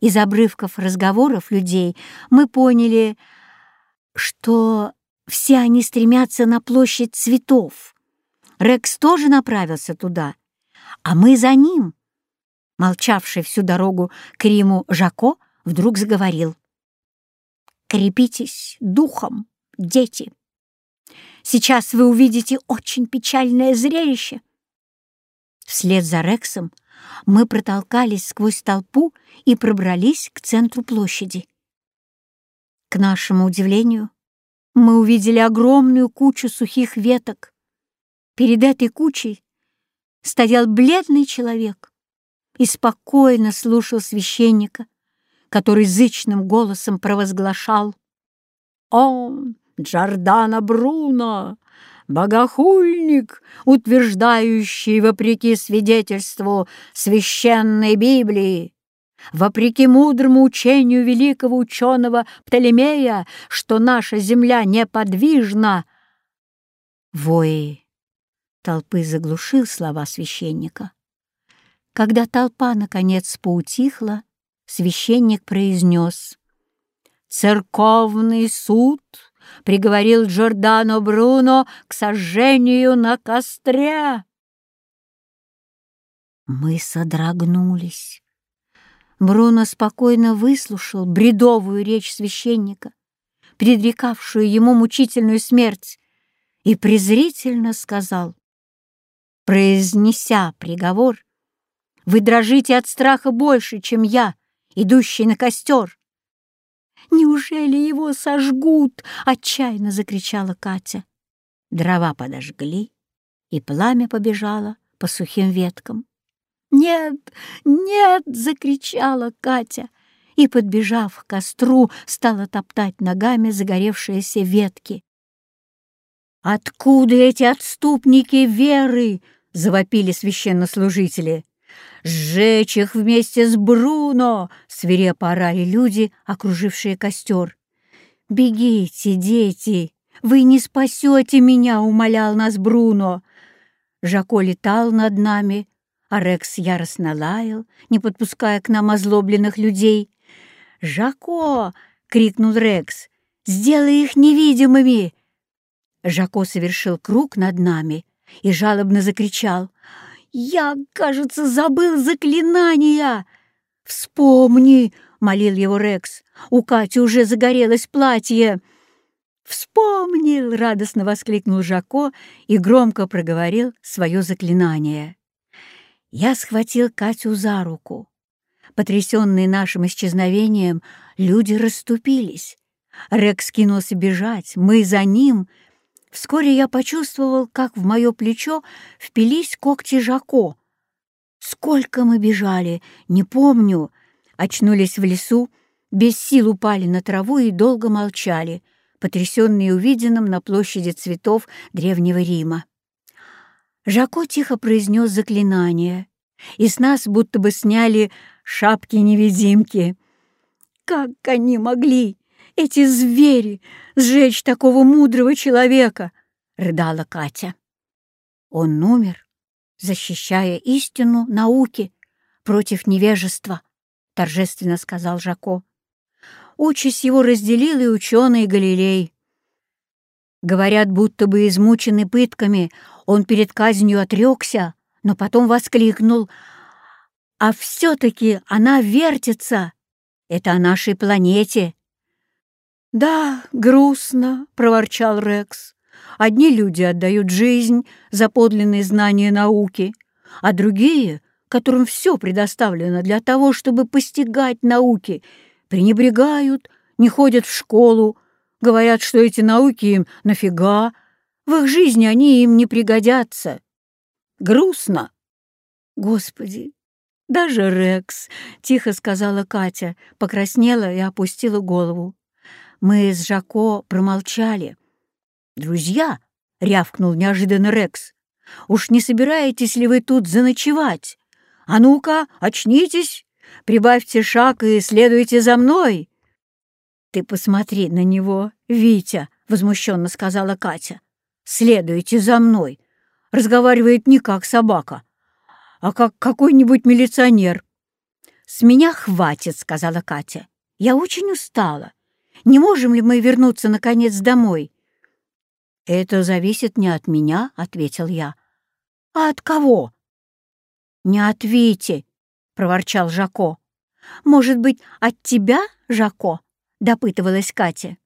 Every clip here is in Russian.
Из обрывков разговоров людей мы поняли, что все они стремятся на площадь цветов. Рекс тоже направился туда, а мы за ним. Молчавший всю дорогу к Риму Жако вдруг заговорил. «Крепитесь духом, дети. Сейчас вы увидите очень печальное зрелище». Вслед за Рексом мы протолкались сквозь толпу и пробрались к центру площади. К нашему удивлению, мы увидели огромную кучу сухих веток. Перед этой кучей стоял бледный человек и спокойно слушал священника, который зычным голосом провозглашал «Он, Джордано Бруно, богохульник, утверждающий, вопреки свидетельству священной Библии, вопреки мудрому учению великого ученого Птолемея, что наша земля неподвижна. Вой толпы заглушил слова священника. Когда толпа, наконец, поутихла, священник произнес «Церковный суд приговорил Джордано Бруно к сожжению на костре». Мы содрогнулись. Бруно спокойно выслушал бредовую речь священника, предрекавшую ему мучительную смерть, и презрительно сказал, произнеся приговор, «Вы дрожите от страха больше, чем я, идущий на костер». «Неужели его сожгут?» — отчаянно закричала Катя. Дрова подожгли, и пламя побежало по сухим веткам. «Нет, нет!» — закричала Катя и, подбежав к костру, стала топтать ногами загоревшиеся ветки. «Откуда эти отступники веры?» — завопили священнослужители. «Сжечь их вместе с Бруно!» — свирепо орали люди, окружившие костер. «Бегите, дети! Вы не спасете меня!» — умолял нас Бруно. Жако летал над нами, а Рекс яростно лаял, не подпуская к нам озлобленных людей. «Жако!» — крикнул Рекс. «Сделай их невидимыми!» Жако совершил круг над нами и жалобно закричал. «Я, кажется, забыл заклинания!» «Вспомни!» — молил его Рекс. «У Кати уже загорелось платье!» «Вспомнил!» — радостно воскликнул Жако и громко проговорил свое заклинание. Я схватил Катю за руку. Потрясенные нашим исчезновением, люди расступились. Рекс кинулся бежать, мы за ним. Вскоре я почувствовал, как в мое плечо впились когти Жако. Сколько мы бежали, не помню. Очнулись в лесу, без сил упали на траву и долго молчали, потрясенные увиденным на площади цветов Древнего Рима. Жако тихо произнес заклинание, и с нас будто бы сняли шапки-невидимки. Как они могли, эти звери, сжечь такого мудрого человека? — рыдала Катя. Он умер, защищая истину науки против невежества, — торжественно сказал Жако. Участь его разделил и ученый Галилей. Говорят, будто бы измученный пытками, он перед казнью отрекся, но потом воскликнул. «А все-таки она вертится! Это о нашей планете!» «Да, грустно», — проворчал Рекс. «Одни люди отдают жизнь за подлинные знания науки, а другие, которым все предоставлено для того, чтобы постигать науки, пренебрегают, не ходят в школу, говорят, что эти науки им нафига, в их жизни они им не пригодятся. Грустно. Господи, даже Рекс, — тихо сказала Катя, покраснела и опустила голову. Мы с Жако промолчали. «Друзья!» — рявкнул неожиданно Рекс. «Уж не собираетесь ли вы тут заночевать? А ну-ка, очнитесь, прибавьте шаг и следуйте за мной!» «Ты посмотри на него, Витя!» — возмущенно сказала Катя. «Следуйте за мной!» Разговаривает не как собака, а как какой-нибудь милиционер. «С меня хватит», — сказала Катя. «Я очень устала. Не можем ли мы вернуться, наконец, домой?» «Это зависит не от меня», — ответил я. «А от кого?» «Не от Вити», — проворчал Жако. «Может быть, от тебя, Жако?» — допытывалась Катя.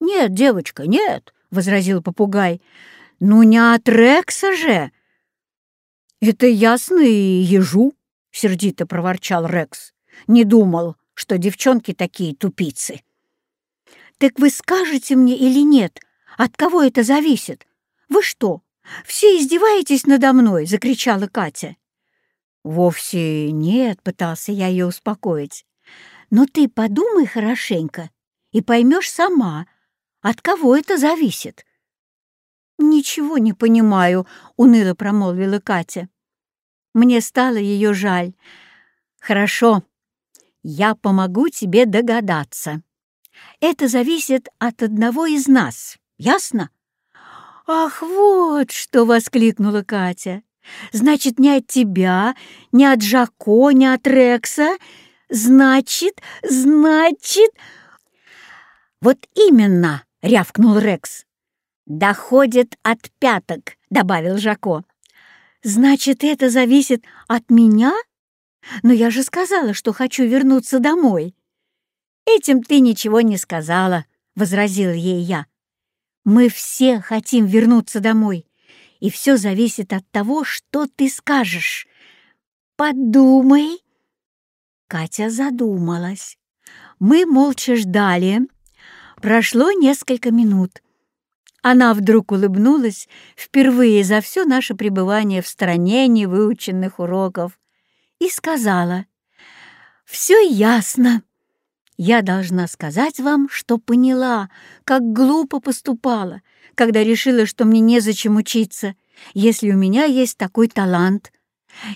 «Нет, девочка, нет», — возразил попугай. «Ну не от Рекса же!» «Это ясно и ежу», — сердито проворчал Рекс. «Не думал, что девчонки такие тупицы». «Так вы скажете мне или нет, от кого это зависит? Вы что, все издеваетесь надо мной?» — закричала Катя. «Вовсе нет», — пытался я ее успокоить. «Но ты подумай хорошенько и поймешь сама, от кого это зависит». «Ничего не понимаю», — уныло промолвила Катя. Мне стало ее жаль. «Хорошо, я помогу тебе догадаться. Это зависит от одного из нас, ясно?» «Ах, вот что!» — воскликнула Катя. «Значит, не от тебя, не от Жако, не от Рекса. Значит, значит...» «Вот именно!» — рявкнул Рекс. «Доходит от пяток», — добавил Жако. «Значит, это зависит от меня? Но я же сказала, что хочу вернуться домой». «Этим ты ничего не сказала», — возразил ей я. «Мы все хотим вернуться домой, и все зависит от того, что ты скажешь. Подумай». Катя задумалась. Мы молча ждали. Прошло несколько минут. Она вдруг улыбнулась впервые за все наше пребывание в стране невыученных уроков и сказала, «Все ясно. Я должна сказать вам, что поняла, как глупо поступала, когда решила, что мне незачем учиться, если у меня есть такой талант.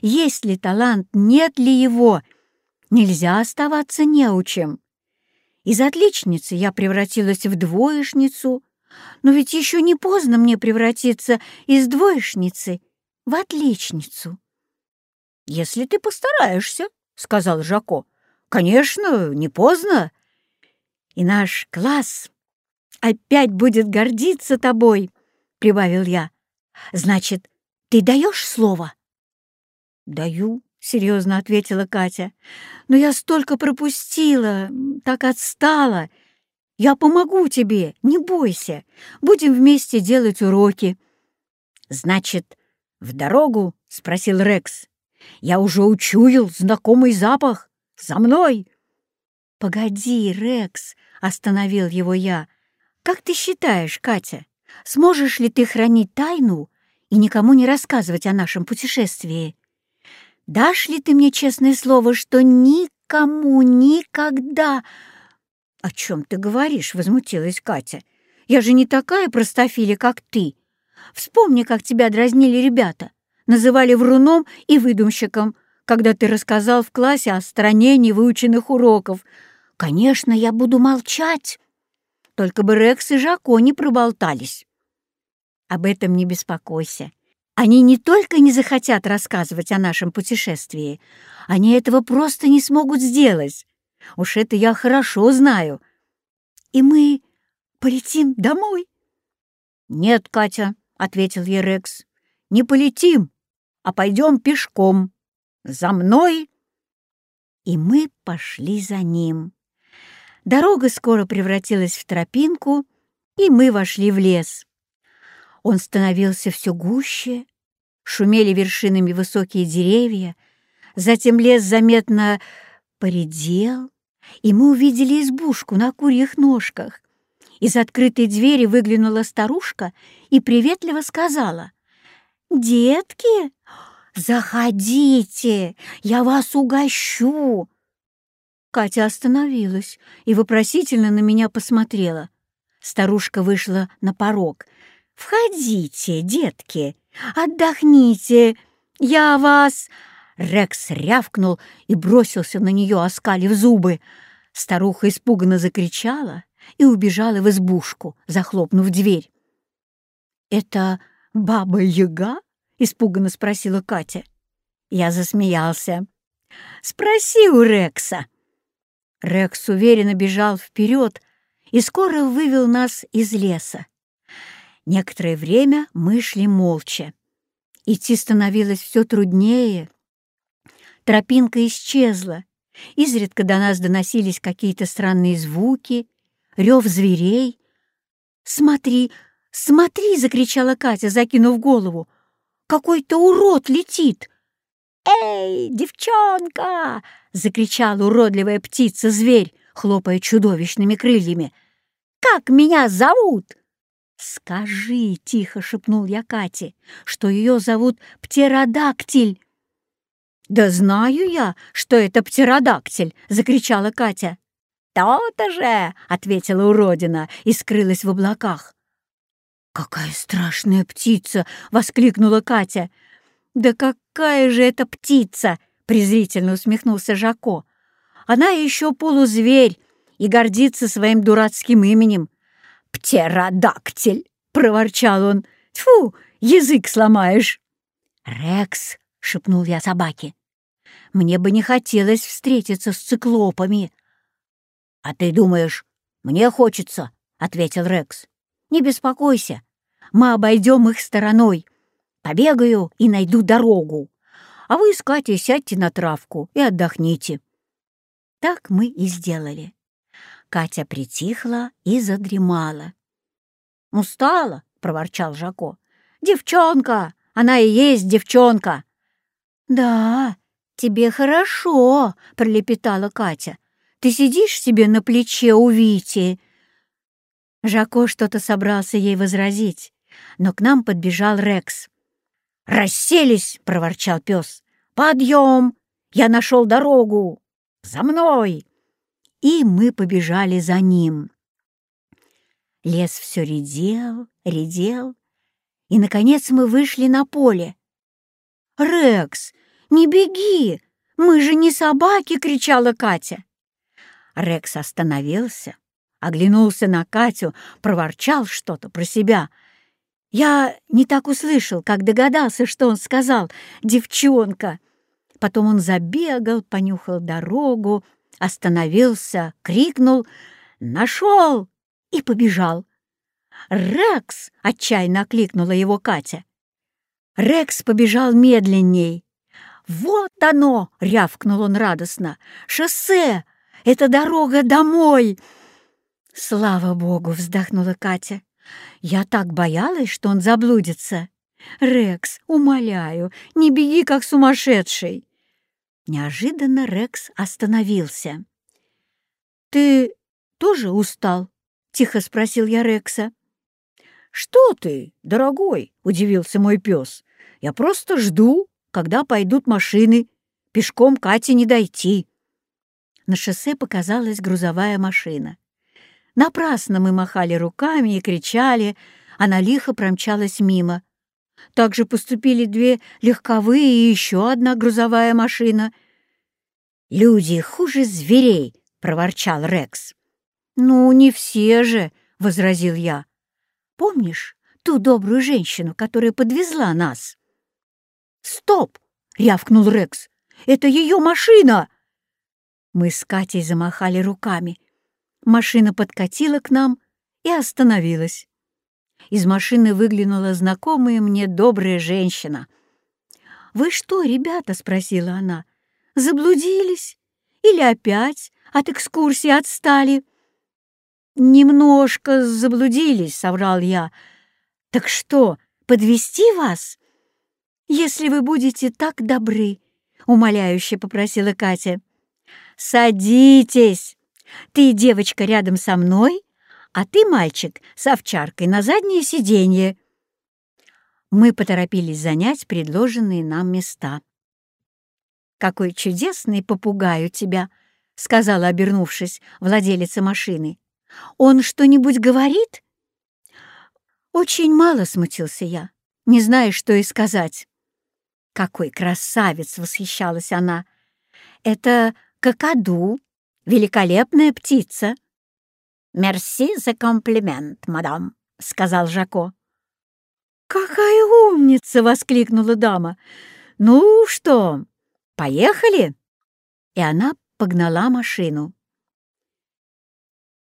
Есть ли талант, нет ли его? Нельзя оставаться неучем. Из отличницы я превратилась в двоечницу, но ведь еще не поздно мне превратиться из двоечницы в отличницу. «Если ты постараешься», — сказал Жако. «Конечно, не поздно. И наш класс опять будет гордиться тобой», — прибавил я. «Значит, ты даешь слово?» «Даю», — серьезно ответила Катя. «Но я столько пропустила, так отстала». Я помогу тебе, не бойся. Будем вместе делать уроки». «Значит, в дорогу?» — спросил Рекс. «Я уже учуял знакомый запах. За мной!» «Погоди, Рекс!» — остановил его я. «Как ты считаешь, Катя, сможешь ли ты хранить тайну и никому не рассказывать о нашем путешествии? Дашь ли ты мне честное слово, что никому никогда «О чем ты говоришь?» — возмутилась Катя. «Я же не такая простофиля, как ты. Вспомни, как тебя дразнили ребята, называли вруном и выдумщиком, когда ты рассказал в классе о стране невыученных уроков. Конечно, я буду молчать. Только бы Рекс и Жако не проболтались. Об этом не беспокойся. Они не только не захотят рассказывать о нашем путешествии, они этого просто не смогут сделать. Уж это я хорошо знаю. И мы полетим домой? Нет, Катя, — ответил ей Рекс, — не полетим, а пойдем пешком. За мной! И мы пошли за ним. Дорога скоро превратилась в тропинку, и мы вошли в лес. Он становился все гуще, шумели вершинами высокие деревья, затем лес заметно поредел, и мы увидели избушку на курьих ножках. Из открытой двери выглянула старушка и приветливо сказала, «Детки, заходите, я вас угощу!» Катя остановилась и вопросительно на меня посмотрела. Старушка вышла на порог. «Входите, детки, отдохните, я вас...» Рекс рявкнул и бросился на нее, оскалив зубы. Старуха испуганно закричала и убежала в избушку, захлопнув дверь. «Это баба-яга?» — испуганно спросила Катя. Я засмеялся. Спроси у Рекса». Рекс уверенно бежал вперед и скоро вывел нас из леса. Некоторое время мы шли молча. Идти становилось все труднее. Тропинка исчезла. Изредка до нас доносились какие-то странные звуки, рев зверей. «Смотри, смотри!» — закричала Катя, закинув голову. «Какой-то урод летит!» «Эй, девчонка!» — закричала уродливая птица-зверь, хлопая чудовищными крыльями. «Как меня зовут?» «Скажи!» — тихо шепнул я Кате, что ее зовут Птеродактиль. «Да знаю я, что это птеродактиль!» — закричала Катя. «То-то же!» — ответила уродина и скрылась в облаках. «Какая страшная птица!» — воскликнула Катя. «Да какая же это птица!» — презрительно усмехнулся Жако. «Она еще полузверь и гордится своим дурацким именем. «Птеродактиль!» — проворчал он. «Тьфу, язык сломаешь!» «Рекс!» — шепнул я собаке. «Мне бы не хотелось встретиться с циклопами». «А ты думаешь, мне хочется?» — ответил Рекс. «Не беспокойся, мы обойдем их стороной. Побегаю и найду дорогу. А вы с Катей сядьте на травку и отдохните». Так мы и сделали. Катя притихла и задремала. «Устала?» — проворчал Жако. «Девчонка! Она и есть девчонка!» «Да, тебе хорошо!» — пролепетала Катя. «Ты сидишь себе на плече у Вити!» Жако что-то собрался ей возразить, но к нам подбежал Рекс. «Расселись!» — проворчал пес. «Подъем! Я нашел дорогу! За мной!» и мы побежали за ним. Лес все редел, редел, и, наконец, мы вышли на поле. «Рекс, не беги! Мы же не собаки!» — кричала Катя. Рекс остановился, оглянулся на Катю, проворчал что-то про себя. Я не так услышал, как догадался, что он сказал «девчонка». Потом он забегал, понюхал дорогу, остановился, крикнул «Нашел!» и побежал. «Рекс!» — отчаянно окликнула его Катя. Рекс побежал медленней. «Вот оно!» — рявкнул он радостно. «Шоссе! Это дорога домой!» «Слава богу!» — вздохнула Катя. «Я так боялась, что он заблудится. Рекс, умоляю, не беги, как сумасшедший!» Неожиданно Рекс остановился. «Ты тоже устал?» — тихо спросил я Рекса. «Что ты, дорогой?» — удивился мой пес. «Я просто жду, когда пойдут машины. Пешком Кате не дойти». На шоссе показалась грузовая машина. Напрасно мы махали руками и кричали, она лихо промчалась мимо. Также поступили две легковые и еще одна грузовая машина. «Люди хуже зверей!» — проворчал Рекс. «Ну, не все же!» — возразил я. «Помнишь ту добрую женщину, которая подвезла нас?» «Стоп!» — рявкнул Рекс. «Это ее машина!» Мы с Катей замахали руками. Машина подкатила к нам и остановилась. Из машины выглянула знакомая мне добрая женщина. «Вы что, ребята?» — спросила она. «Заблудились? Или опять от экскурсии отстали?» «Немножко заблудились», — соврал я. «Так что, подвести вас?» «Если вы будете так добры», — умоляюще попросила Катя. «Садитесь! Ты, девочка, рядом со мной, а ты, мальчик, с овчаркой на заднее сиденье». Мы поторопились занять предложенные нам места. «Какой чудесный попугай у тебя!» — сказала, обернувшись, владелица машины. «Он что-нибудь говорит?» «Очень мало», — смутился я, не зная, что и сказать. «Какой красавец!» — восхищалась она. «Это какаду, великолепная птица. «Мерси за комплимент, мадам», — сказал Жако. «Какая умница!» — воскликнула дама. «Ну что, поехали?» и она погнала машину.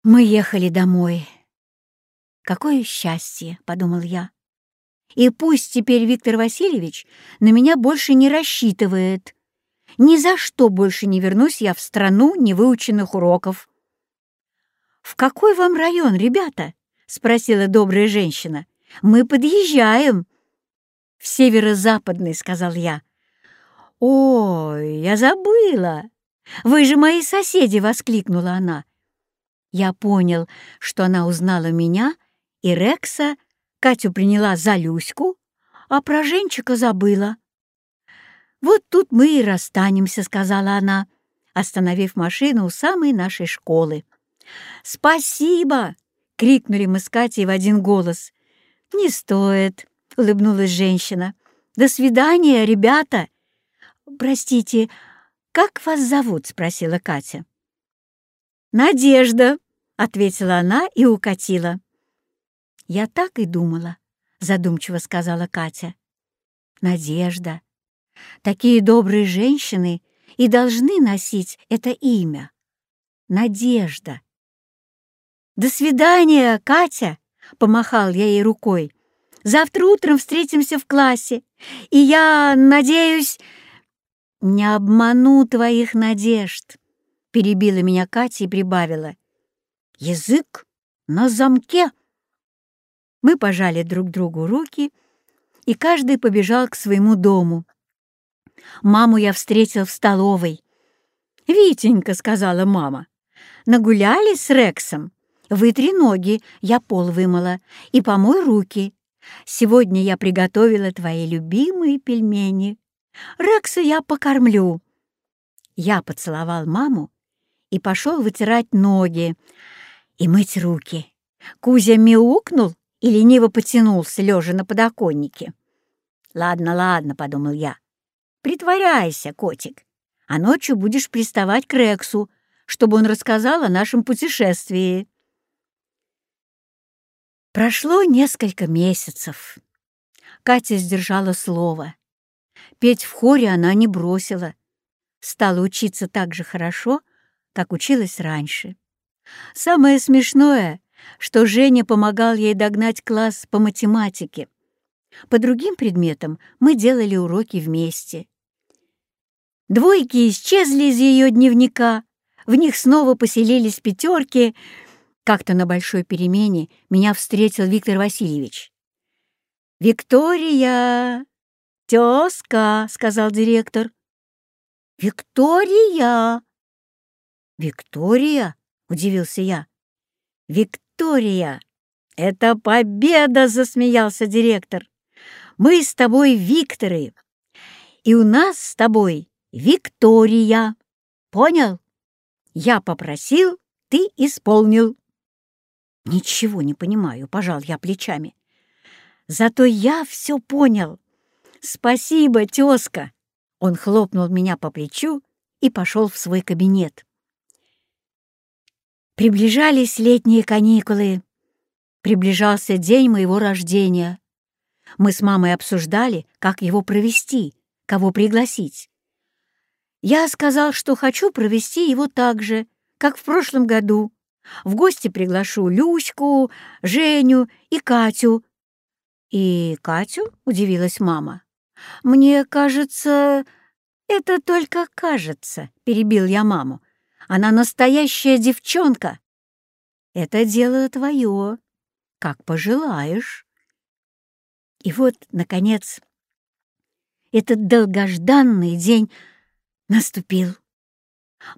Мы ехали домой. «Какое счастье!» — подумал я. «И пусть теперь Виктор Васильевич на меня больше не рассчитывает. Ни за что больше не вернусь я в страну невыученных уроков». «В какой вам район, ребята?» — спросила добрая женщина. «Мы подъезжаем». «В северо-западный», — сказал я. «Ой, я забыла! Вы же мои соседи!» — воскликнула она. Я понял, что она узнала меня и Рекса, Катю приняла за Люську, а про Женчика забыла. «Вот тут мы и расстанемся», — сказала она, остановив машину у самой нашей школы. «Спасибо!» — крикнули мы с Катей в один голос. «Не стоит», — улыбнулась женщина. «До свидания, ребята!» «Простите, как вас зовут?» — спросила Катя. «Надежда», — ответила она и укатила. «Я так и думала», — задумчиво сказала Катя. «Надежда. Такие добрые женщины и должны носить это имя. Надежда». «До свидания, Катя!» — помахал я ей рукой. «Завтра утром встретимся в классе, и я надеюсь...» «Не обману твоих надежд», — перебила меня Катя и прибавила. «Язык на замке». Мы пожали друг другу руки, и каждый побежал к своему дому. Маму я встретил в столовой. «Витенька», — сказала мама, — «нагулялись с Рексом? Вытри ноги, я пол вымыла, и помой руки. Сегодня я приготовила твои любимые пельмени. Рекса я покормлю». Я поцеловал маму и пошел вытирать ноги и мыть руки. Кузя мяукнул и лениво потянулся, лежа на подоконнике. «Ладно, ладно», — подумал я, — «притворяйся, котик, а ночью будешь приставать к Рексу, чтобы он рассказал о нашем путешествии». Прошло несколько месяцев. Катя сдержала слово. Петь в хоре она не бросила. Стала учиться так же хорошо, как училась раньше. Самое смешное, что Женя помогал ей догнать класс по математике. По другим предметам мы делали уроки вместе. Двойки исчезли из ее дневника, в них снова поселились пятерки. Как-то на большой перемене меня встретил Виктор Васильевич. «Виктория, «Тезка», — сказал директор. «Виктория!» «Виктория?» — удивился я. «Виктория! Это победа!» — засмеялся директор. «Мы с тобой Викторы, и у нас с тобой Виктория. Понял? Я попросил, ты исполнил». «Ничего не понимаю», — пожал я плечами. «Зато я все понял. «Спасибо, тезка!» Он хлопнул меня по плечу и пошел в свой кабинет. Приближались летние каникулы. Приближался день моего рождения. Мы с мамой обсуждали, как его провести, кого пригласить. Я сказал, что хочу провести его так же, как в прошлом году. В гости приглашу Люську, Женю и Катю. «И Катю?» — удивилась мама. «Мне кажется, это только кажется», — перебил я маму. «Она настоящая девчонка». «Это дело твое, как пожелаешь». И вот, наконец, этот долгожданный день наступил.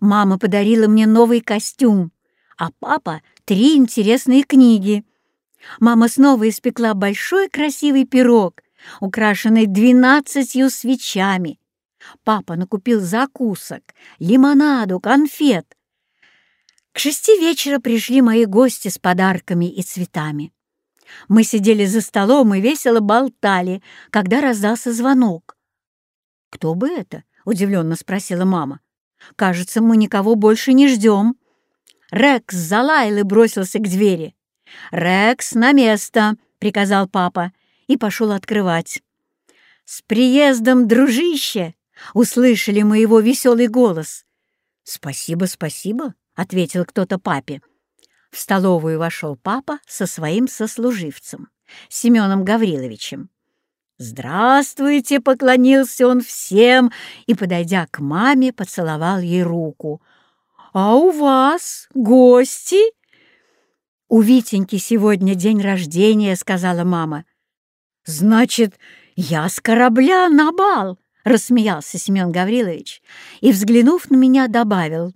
Мама подарила мне новый костюм, а папа — три интересные книги. Мама снова испекла большой красивый пирог, украшенный двенадцатью свечами. Папа накупил закусок, лимонаду, конфет. К шести вечера пришли мои гости с подарками и цветами. Мы сидели за столом и весело болтали, когда раздался звонок. «Кто бы это?» — удивленно спросила мама. «Кажется, мы никого больше не ждем». Рекс залаял и бросился к двери. «Рекс, на место!» — приказал папа и пошел открывать. «С приездом, дружище!» — услышали мы его веселый голос. «Спасибо, спасибо», — ответил кто-то папе. В столовую вошел папа со своим сослуживцем, Семеном Гавриловичем. «Здравствуйте!» — поклонился он всем и, подойдя к маме, поцеловал ей руку. «А у вас гости?» «У Витеньки сегодня день рождения», — сказала мама. «Значит, я с корабля на бал!» — рассмеялся Семен Гаврилович и, взглянув на меня, добавил.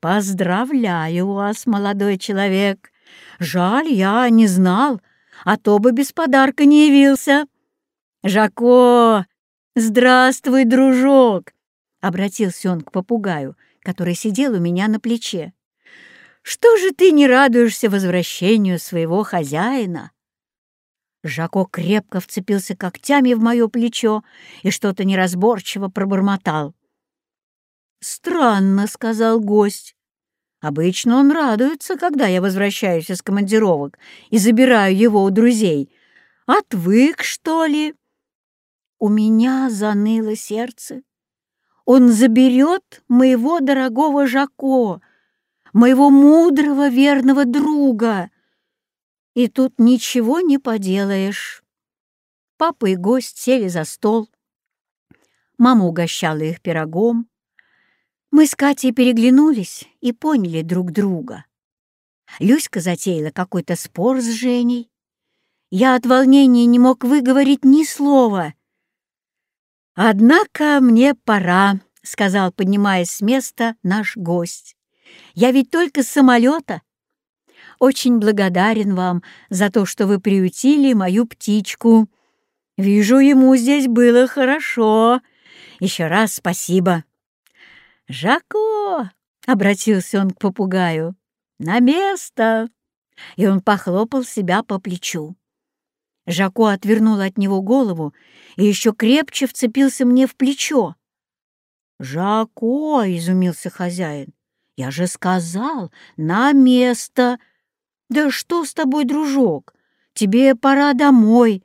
«Поздравляю вас, молодой человек! Жаль, я не знал, а то бы без подарка не явился!» «Жако! Здравствуй, дружок!» — обратился он к попугаю, который сидел у меня на плече. «Что же ты не радуешься возвращению своего хозяина?» Жако крепко вцепился когтями в мое плечо и что-то неразборчиво пробормотал. «Странно», — сказал гость. «Обычно он радуется, когда я возвращаюсь из командировок и забираю его у друзей. Отвык, что ли?» У меня заныло сердце. Он заберет моего дорогого Жако, моего мудрого верного друга. И тут ничего не поделаешь. Папа и гость сели за стол. Мама угощала их пирогом. Мы с Катей переглянулись и поняли друг друга. Люська затеяла какой-то спор с Женей. Я от волнения не мог выговорить ни слова — «Однако мне пора», — сказал, поднимаясь с места, наш гость. «Я ведь только с самолета. Очень благодарен вам за то, что вы приютили мою птичку. Вижу, ему здесь было хорошо. Еще раз спасибо». «Жако!» — обратился он к попугаю. «На место!» И он похлопал себя по плечу. Жако отвернул от него голову и еще крепче вцепился мне в плечо. «Жако!» — изумился хозяин. «Я же сказал, на место!» «Да что с тобой, дружок? Тебе пора домой!»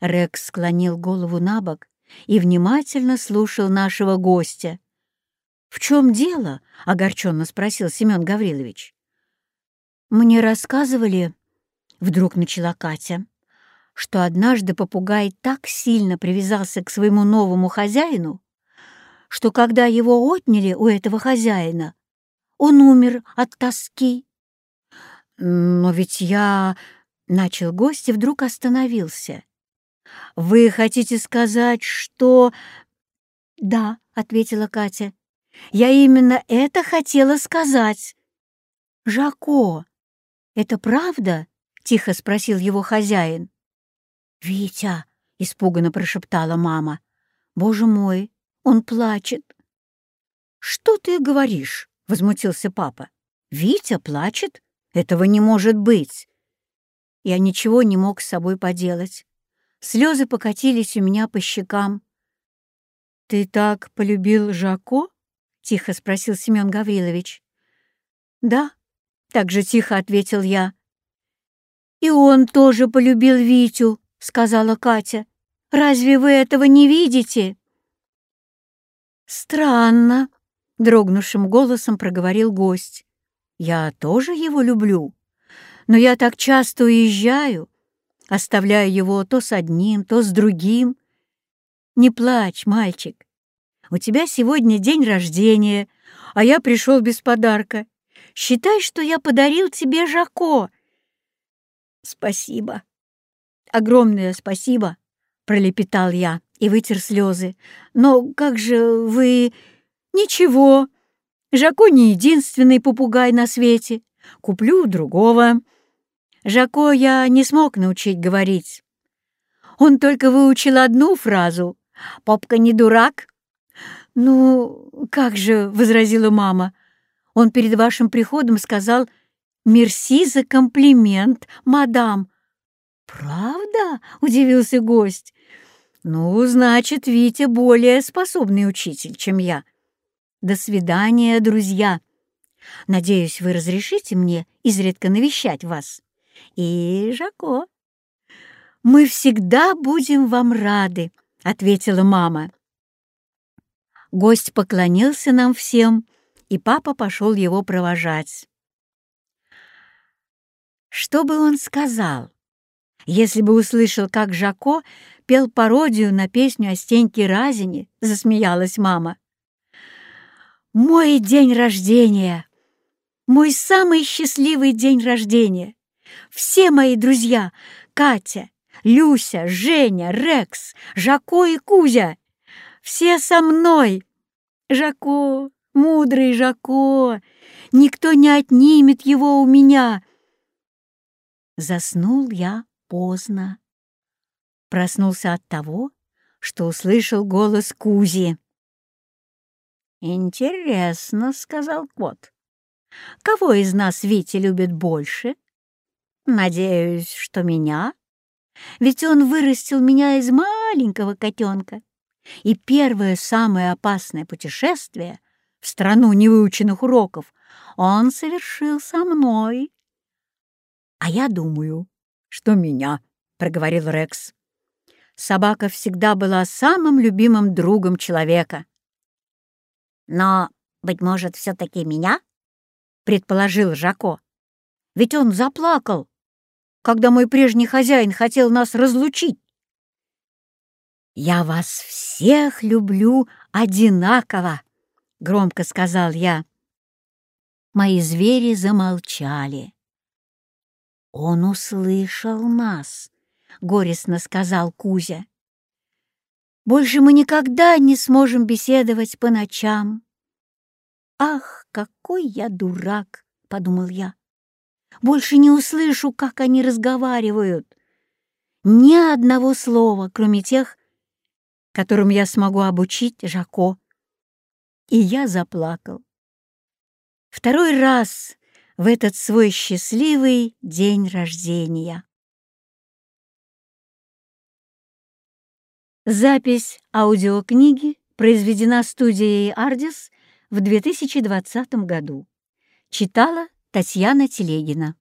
Рекс склонил голову на бок и внимательно слушал нашего гостя. «В чем дело?» — огорченно спросил Семен Гаврилович. «Мне рассказывали...» — вдруг начала Катя что однажды попугай так сильно привязался к своему новому хозяину, что когда его отняли у этого хозяина, он умер от тоски. «Но ведь я...» — начал гость и вдруг остановился. «Вы хотите сказать, что...» «Да», — ответила Катя, — «я именно это хотела сказать». «Жако, это правда?» — тихо спросил его хозяин. «Витя!» — испуганно прошептала мама. «Боже мой, он плачет!» «Что ты говоришь?» — возмутился папа. «Витя плачет? Этого не может быть!» Я ничего не мог с собой поделать. Слезы покатились у меня по щекам. «Ты так полюбил Жако?» — тихо спросил Семен Гаврилович. «Да», — так же тихо ответил я. «И он тоже полюбил Витю», — сказала Катя. «Разве вы этого не видите?» «Странно», — дрогнувшим голосом проговорил гость. «Я тоже его люблю, но я так часто уезжаю, оставляю его то с одним, то с другим. Не плачь, мальчик. У тебя сегодня день рождения, а я пришел без подарка. Считай, что я подарил тебе Жако». «Спасибо», огромное спасибо!» — пролепетал я и вытер слезы. «Но как же вы...» «Ничего, Жако не единственный попугай на свете. Куплю другого. Жако я не смог научить говорить. Он только выучил одну фразу. «Попка не дурак». «Ну, как же», — возразила мама. «Он перед вашим приходом сказал «Мерси за комплимент, мадам». «Правда?» — удивился гость. «Ну, значит, Витя более способный учитель, чем я. До свидания, друзья. Надеюсь, вы разрешите мне изредка навещать вас. И Жако». «Мы всегда будем вам рады», — ответила мама. Гость поклонился нам всем и папа пошел его провожать. Что бы он сказал, если бы услышал, как Жако пел пародию на песню о Стеньке Разине, засмеялась мама. «Мой день рождения! Мой самый счастливый день рождения! Все мои друзья — Катя, Люся, Женя, Рекс, Жако и Кузя — все со мной! Жако, мудрый Жако, никто не отнимет его у меня!» Заснул я поздно. Проснулся от того, что услышал голос Кузи. «Интересно», — сказал кот. «Кого из нас Витя любит больше? Надеюсь, что меня. Ведь он вырастил меня из маленького котенка. И первое самое опасное путешествие в страну невыученных уроков он совершил со мной. А я думаю, что меня», — проговорил Рекс. Собака всегда была самым любимым другом человека. «Но, быть может, все-таки меня?» — предположил Жако. «Ведь он заплакал, когда мой прежний хозяин хотел нас разлучить». «Я вас всех люблю одинаково», — громко сказал я. Мои звери замолчали. «Он услышал нас», — горестно сказал Кузя. «Больше мы никогда не сможем беседовать по ночам». «Ах, какой я дурак!» — подумал я. «Больше не услышу, как они разговаривают. Ни одного слова, кроме тех, которым я смогу обучить Жако». И я заплакал. Второй раз в этот свой счастливый день рождения. Запись аудиокниги произведена студией «Ардис» в 2020 году. Читала Татьяна Телегина.